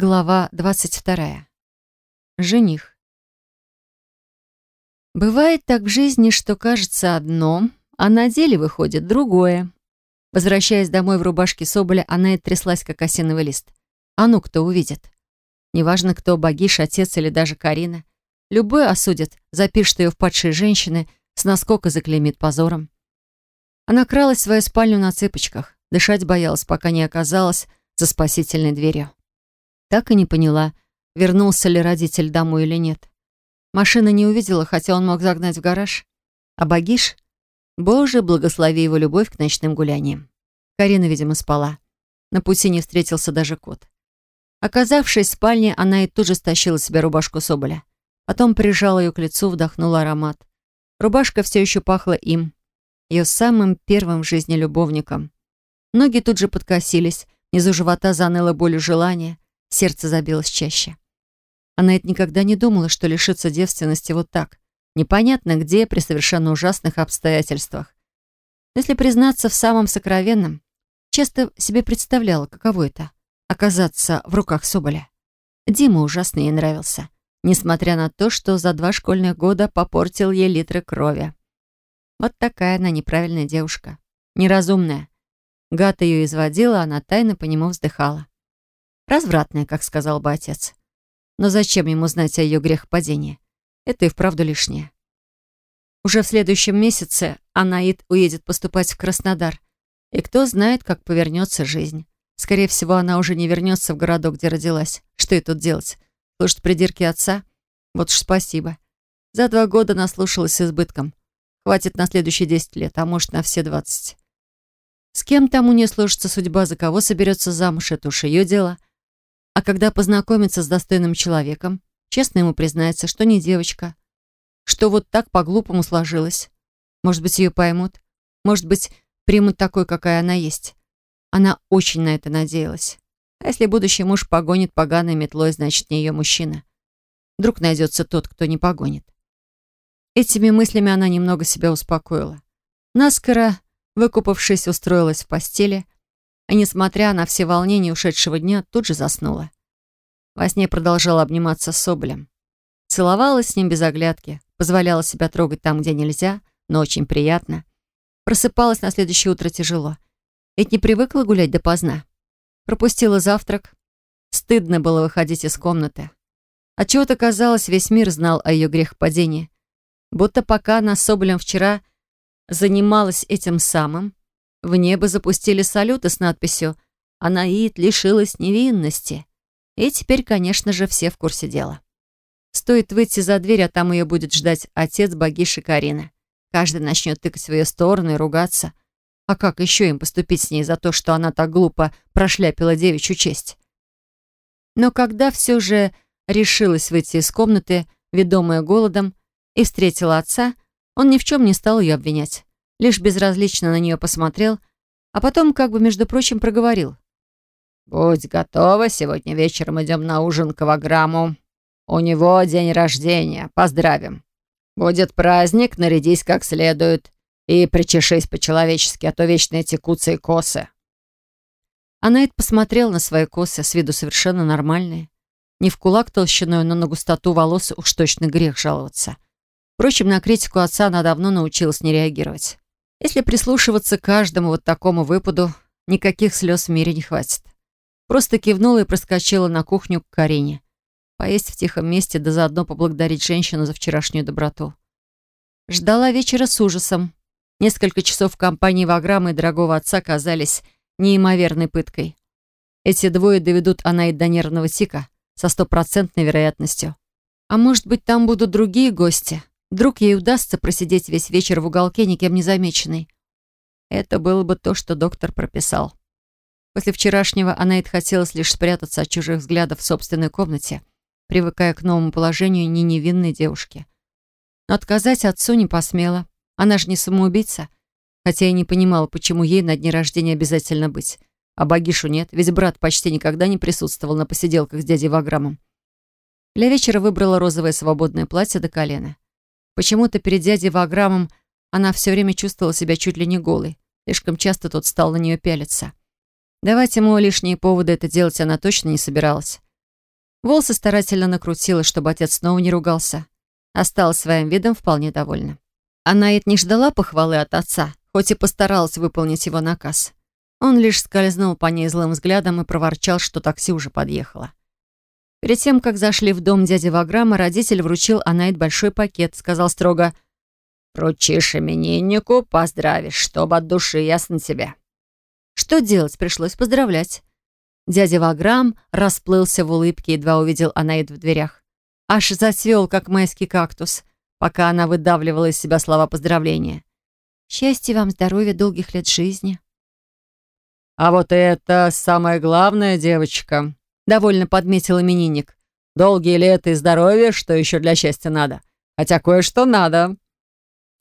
Глава 22. Жених. Бывает так в жизни, что кажется одно, а на деле выходит другое. Возвращаясь домой в рубашке Соболя, она и тряслась, как осиновый лист. А ну, кто увидит? Неважно, кто, Багиш, отец или даже Карина. Любой осудит, запишет ее в падшие женщины, с наскока заклеймит позором. Она кралась в свою спальню на цыпочках, дышать боялась, пока не оказалась за спасительной дверью. Так и не поняла, вернулся ли родитель домой или нет. Машина не увидела, хотя он мог загнать в гараж. А Багиш? Боже, благослови его любовь к ночным гуляниям. Карина, видимо, спала. На пути не встретился даже кот. Оказавшись в спальне, она и тут же стащила себе рубашку Соболя. Потом прижала ее к лицу, вдохнула аромат. Рубашка все еще пахла им. Ее самым первым в жизни любовником. Ноги тут же подкосились, внизу живота заныло болью желания. Сердце забилось чаще. Она это никогда не думала, что лишится девственности вот так. Непонятно где, при совершенно ужасных обстоятельствах. Если признаться в самом сокровенном, часто себе представляла, каково это — оказаться в руках Соболя. Дима ужасно ей нравился, несмотря на то, что за два школьных года попортил ей литры крови. Вот такая она неправильная девушка. Неразумная. Гад ее изводила, она тайно по нему вздыхала. Развратная, как сказал бы отец. Но зачем ему знать о ее грехопадении? Это и вправду лишнее. Уже в следующем месяце Анаид уедет поступать в Краснодар. И кто знает, как повернется жизнь. Скорее всего, она уже не вернется в городок, где родилась. Что ей тут делать? Слушать придирки отца? Вот уж спасибо. За два года наслушалась избытком. Хватит на следующие десять лет, а может, на все двадцать. С кем тому не сложится судьба, за кого соберется замуж, это уж ее дело. А когда познакомится с достойным человеком, честно ему признается, что не девочка, что вот так по-глупому сложилось. Может быть, ее поймут, может быть, примут такой, какая она есть. Она очень на это надеялась. А если будущий муж погонит поганой метлой, значит, не ее мужчина. Вдруг найдется тот, кто не погонит. Этими мыслями она немного себя успокоила. Наскоро, выкупавшись, устроилась в постели, и, несмотря на все волнения ушедшего дня, тут же заснула. Во сне продолжала обниматься с Соболем. Целовалась с ним без оглядки, позволяла себя трогать там, где нельзя, но очень приятно. Просыпалась на следующее утро тяжело. Ведь не привыкла гулять допоздна. Пропустила завтрак. Стыдно было выходить из комнаты. Отчего-то казалось, весь мир знал о ее грехопадении. Будто пока она с Соболем вчера занималась этим самым, в небо запустили салюты с надписью «Анаид лишилась невинности». И теперь, конечно же, все в курсе дела. Стоит выйти за дверь, а там ее будет ждать отец Багиши Карины. Каждый начнет тыкать в ее сторону и ругаться. А как еще им поступить с ней за то, что она так глупо прошляпила девичью честь? Но когда все же решилась выйти из комнаты, ведомая голодом, и встретила отца, он ни в чем не стал ее обвинять лишь безразлично на нее посмотрел, а потом, как бы, между прочим, проговорил. «Будь готова, сегодня вечером идем на ужин к Аваграмму. У него день рождения, поздравим. Будет праздник, нарядись как следует и причешись по-человечески, а то вечно эти куцы и косы». Анаит посмотрел на свои косы, с виду совершенно нормальные. Не в кулак толщиной, но на густоту волос уж точно грех жаловаться. Впрочем, на критику отца она давно научилась не реагировать. Если прислушиваться к каждому вот такому выпаду, никаких слез в мире не хватит. Просто кивнула и проскочила на кухню к Карине. Поесть в тихом месте, да заодно поблагодарить женщину за вчерашнюю доброту. Ждала вечера с ужасом. Несколько часов в компании Ваграма и дорогого отца казались неимоверной пыткой. Эти двое доведут она до нервного тика со стопроцентной вероятностью. А может быть, там будут другие гости? Вдруг ей удастся просидеть весь вечер в уголке, никем не замеченной. Это было бы то, что доктор прописал. После вчерашнего Анаит хотелось лишь спрятаться от чужих взглядов в собственной комнате, привыкая к новому положению не невинной девушки. Но отказать отцу не посмела. Она же не самоубийца. Хотя и не понимала, почему ей на дне рождения обязательно быть. А Багишу нет, ведь брат почти никогда не присутствовал на посиделках с дядей Ваграмом. Для вечера выбрала розовое свободное платье до колена. Почему-то перед дядей Ваграмом она все время чувствовала себя чуть ли не голой. Слишком часто тот стал на нее пялиться. Давать ему лишние поводы это делать она точно не собиралась. Волосы старательно накрутила, чтобы отец снова не ругался. Осталась своим видом вполне довольна. Анаит не ждала похвалы от отца, хоть и постаралась выполнить его наказ. Он лишь скользнул по ней злым взглядом и проворчал, что такси уже подъехало. Перед тем, как зашли в дом дяди Ваграма, родитель вручил Анаит большой пакет, сказал строго «Вручишь имениннику, поздравишь, чтобы от души ясно тебе». Что делать, пришлось поздравлять. Дядя Ваграм расплылся в улыбке, едва увидел Анаит в дверях. Аж зацвел, как майский кактус, пока она выдавливала из себя слова поздравления. «Счастья вам, здоровья, долгих лет жизни». «А вот это самое главное, девочка», — довольно подметил именинник. «Долгие лета и здоровье, что еще для счастья надо. Хотя кое-что надо».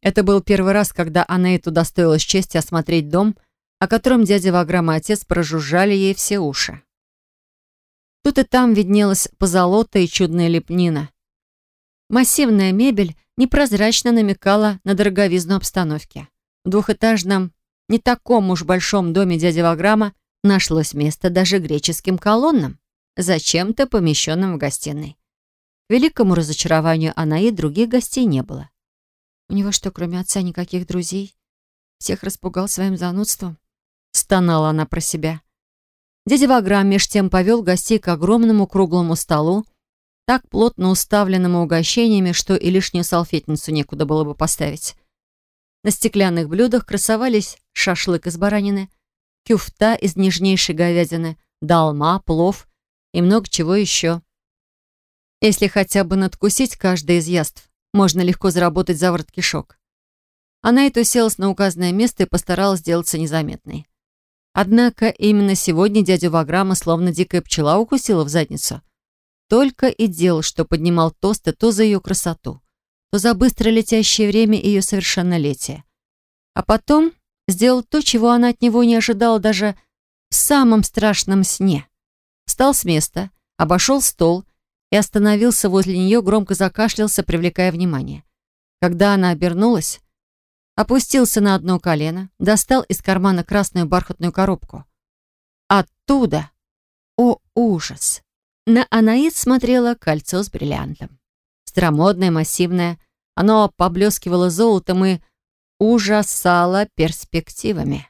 Это был первый раз, когда Анаиту удостоилась чести осмотреть дом, о котором дядя Ваграм и отец прожужжали ей все уши. Тут и там виднелась позолота и чудная лепнина. Массивная мебель непрозрачно намекала на дороговизну обстановки. В двухэтажном не таком уж большом доме дяди Ваграма нашлось место даже греческим колоннам, зачем-то помещенным в гостиной. К великому разочарованию она и других гостей не было. У него что, кроме отца, никаких друзей? Всех распугал своим занудством? Стонала она про себя. Дядя Ваграм меж тем повел гостей к огромному круглому столу, так плотно уставленному угощениями, что и лишнюю салфетницу некуда было бы поставить. На стеклянных блюдах красовались шашлык из баранины, кюфта из нежнейшей говядины, долма, плов и много чего еще. Если хотя бы надкусить каждое из яств, можно легко заработать заворот кишок. Она это уселась на указанное место и постаралась сделаться незаметной. Однако именно сегодня дядю Ваграма словно дикая пчела укусила в задницу. Только и делал, что поднимал тосты то за ее красоту, то за быстро летящее время ее совершеннолетия. А потом сделал то, чего она от него не ожидала даже в самом страшном сне. Встал с места, обошел стол и остановился возле нее, громко закашлялся, привлекая внимание. Когда она обернулась, опустился на одно колено, достал из кармана красную бархатную коробку. Оттуда, о ужас, на Анаид смотрело кольцо с бриллиантом. Старомодное, массивное, оно поблескивало золотом и ужасало перспективами.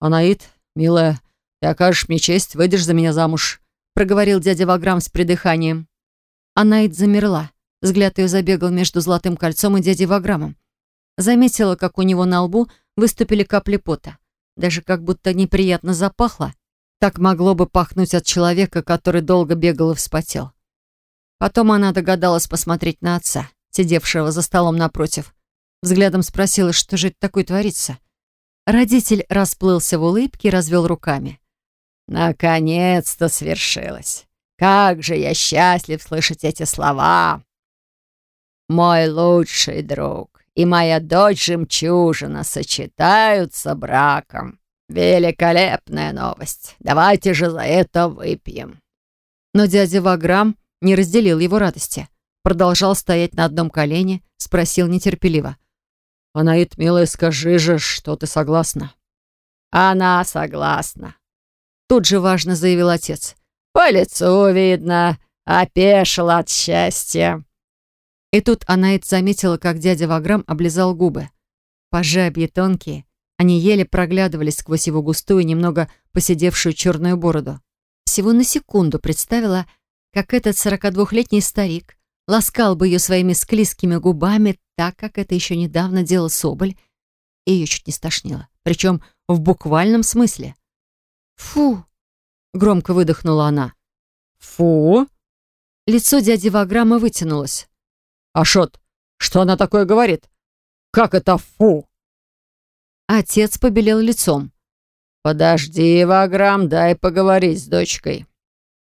«Анаид, милая, ты окажешь мне честь, выйдешь за меня замуж», проговорил дядя Ваграм с придыханием. Анаид замерла. Взгляд ее забегал между золотым кольцом и дядей Ваграмом. Заметила, как у него на лбу выступили капли пота. Даже как будто неприятно запахло. Так могло бы пахнуть от человека, который долго бегал и вспотел. Потом она догадалась посмотреть на отца, сидевшего за столом напротив. Взглядом спросила, что же это такое творится. Родитель расплылся в улыбке и развел руками. «Наконец-то свершилось! Как же я счастлив слышать эти слова! Мой лучший друг, и моя дочь жемчужина сочетаются браком. Великолепная новость. Давайте же за это выпьем. Но дядя Ваграм не разделил его радости. Продолжал стоять на одном колене, спросил нетерпеливо. «Анаит, милая, скажи же, что ты согласна?» «Она согласна», — тут же важно заявил отец. «По лицу видно, опешила от счастья». И тут Анаит заметила, как дядя Ваграм облизал губы. По жабье тонкие, они еле проглядывались сквозь его густую, немного поседевшую черную бороду. Всего на секунду представила, как этот 42-летний старик ласкал бы ее своими склизкими губами, так как это еще недавно делал Соболь, и ее чуть не стошнило, причем в буквальном смысле. «Фу!» — громко выдохнула она. «Фу!» Лицо дяди Ваграма вытянулось. «Ашот, что она такое говорит? Как это фу?» Отец побелел лицом. «Подожди, Ваграм, дай поговорить с дочкой».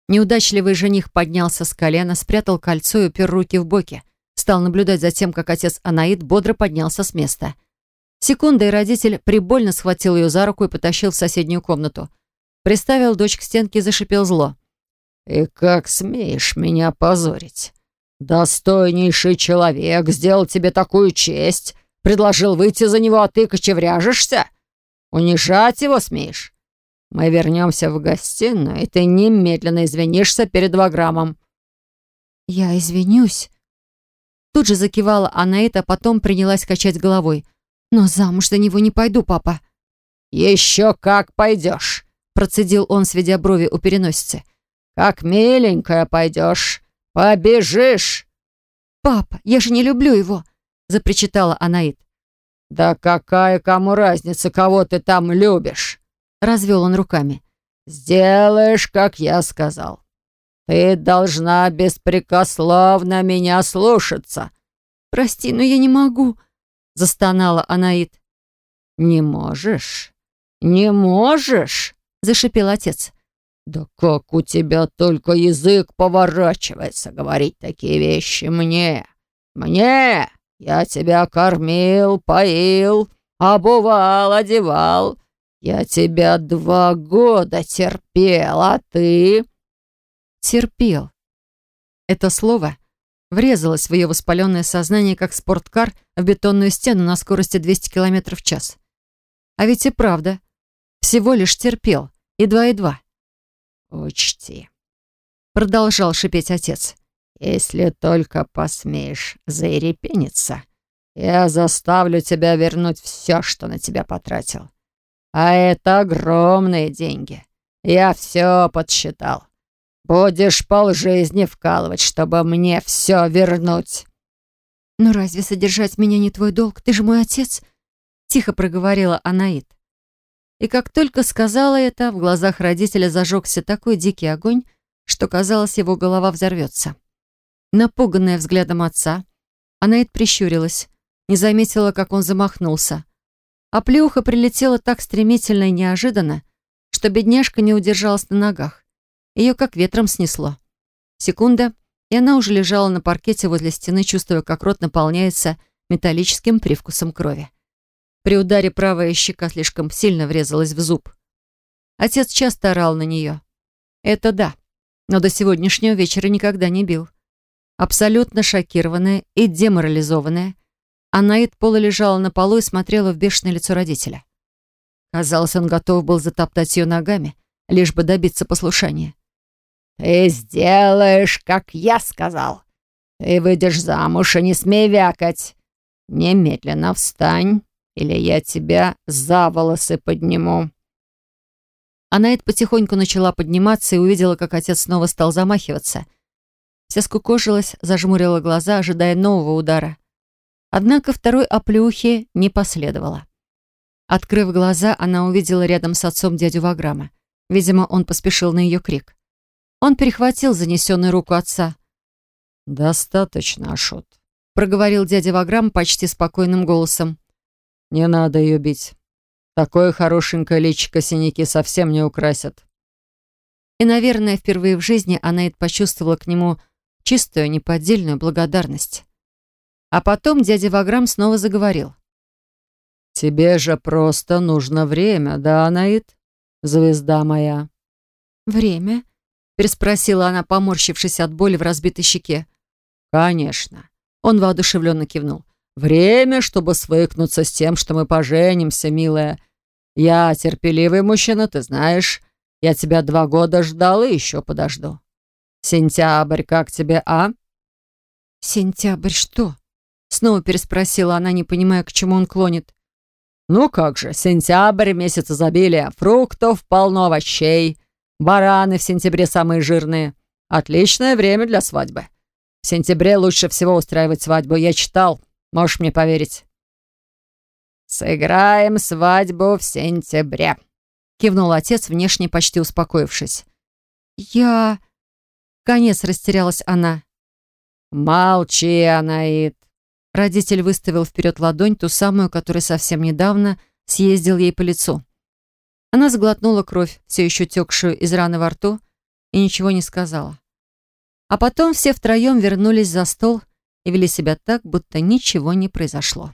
Неудачливый жених поднялся с колена, спрятал кольцо и упер руки в боки. Стал наблюдать за тем, как отец Анаид бодро поднялся с места. Секунда, и родитель прибольно схватил ее за руку и потащил в соседнюю комнату. Приставил дочь к стенке и зашипел зло. «И как смеешь меня позорить? «Достойнейший человек сделал тебе такую честь, предложил выйти за него, а ты кочевряжешься? Унижать его смеешь? Мы вернемся в гостиную, и ты немедленно извинишься перед Ваграмом». «Я извинюсь». Тут же закивала Анаит, а потом принялась качать головой. «Но замуж за него не пойду, папа». «Еще как пойдешь», — процедил он, сведя брови у переносицы. «Как миленькая пойдешь, побежишь». «Папа, я же не люблю его», — запричитала Анаит. «Да какая кому разница, кого ты там любишь?» — развел он руками. «Сделаешь, как я сказал. Ты должна беспрекословно меня слушаться». «Прости, но я не могу», — застонала Анаит. «Не можешь? Не можешь?» — зашипел отец. «Да как у тебя только язык поворачивается говорить такие вещи мне? Мне! Я тебя кормил, поил, обувал, одевал. Я тебя два года терпел, а ты...» «Терпел». Это слово врезалось в ее воспаленное сознание, как спорткар в бетонную стену на скорости 200 км в час. А ведь и правда, всего лишь терпел, едва-едва. «Учти», — продолжал шипеть отец, «если только посмеешь заерепениться, я заставлю тебя вернуть все, что на тебя потратил. А это огромные деньги. Я все подсчитал. Будешь полжизни вкалывать, чтобы мне все вернуть». «Но разве содержать меня не твой долг? Ты же мой отец», — тихо проговорила Анаит. И как только сказала это, в глазах родителя зажегся такой дикий огонь, что, казалось, его голова взорвется. Напуганная взглядом отца, Анаит прищурилась, не заметила, как он замахнулся. А плюха прилетела так стремительно и неожиданно, что бедняжка не удержалась на ногах. Ее как ветром снесло. Секунда, и она уже лежала на паркете возле стены, чувствуя, как рот наполняется металлическим привкусом крови. При ударе правая щека слишком сильно врезалась в зуб. Отец часто орал на нее. Это да, но до сегодняшнего вечера никогда не бил. Абсолютно шокированная и деморализованная, Анаит пола лежала на полу и смотрела в бешеное лицо родителя. Казалось, он готов был затоптать ее ногами, лишь бы добиться послушания. «Ты сделаешь, как я сказал. Ты выйдешь замуж и не смей вякать. Немедленно встань или я тебя за волосы подниму». Анаит потихоньку начала подниматься и увидела, как отец снова стал замахиваться. Вся скукожилась, зажмурила глаза, ожидая нового удара. Однако второй оплюхи не последовало. Открыв глаза, она увидела рядом с отцом дядю Ваграма. Видимо, он поспешил на ее крик. Он перехватил занесенную руку отца. «Достаточно, Ашот», — проговорил дядя Ваграм почти спокойным голосом. Не надо ее бить. Такое хорошенькое личико синяки совсем не украсят. И, наверное, впервые в жизни Анаит почувствовала к нему чистую, неподдельную благодарность. А потом дядя Ваграм снова заговорил. «Тебе же просто нужно время, да, Анаит? Звезда моя». «Время?» — переспросила она, поморщившись от боли в разбитой щеке. «Конечно». Он воодушевленно кивнул. Время, чтобы свыкнуться с тем, что мы поженимся, милая. Я терпеливый мужчина, ты знаешь. Я тебя два года ждал и еще подожду. Сентябрь, как тебе, а?» «Сентябрь что?» Снова переспросила она, не понимая, к чему он клонит. «Ну как же, сентябрь, месяц изобилия, фруктов полно, овощей. Бараны в сентябре самые жирные. Отличное время для свадьбы. В сентябре лучше всего устраивать свадьбу, я читал. Можешь мне поверить?» «Сыграем свадьбу в сентябре», — кивнул отец, внешне почти успокоившись. «Я...» Конец растерялась она. «Молчи, Анаит!» Родитель выставил вперед ладонь, ту самую, которая совсем недавно съездил ей по лицу. Она сглотнула кровь, все еще текшую из раны во рту, и ничего не сказала. А потом все втроем вернулись за стол и вели себя так, будто ничего не произошло.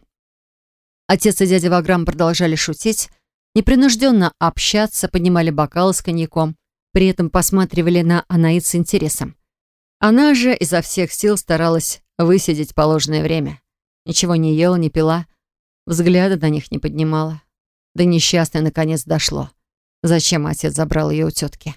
Отец и дядя Ваграм продолжали шутить, непринужденно общаться, поднимали бокалы с коньяком, при этом посматривали на Анаид с интересом. Она же изо всех сил старалась высидеть положенное время. Ничего не ела, не пила, взгляда на них не поднимала. До несчастной наконец дошло. Зачем отец забрал ее у тетки?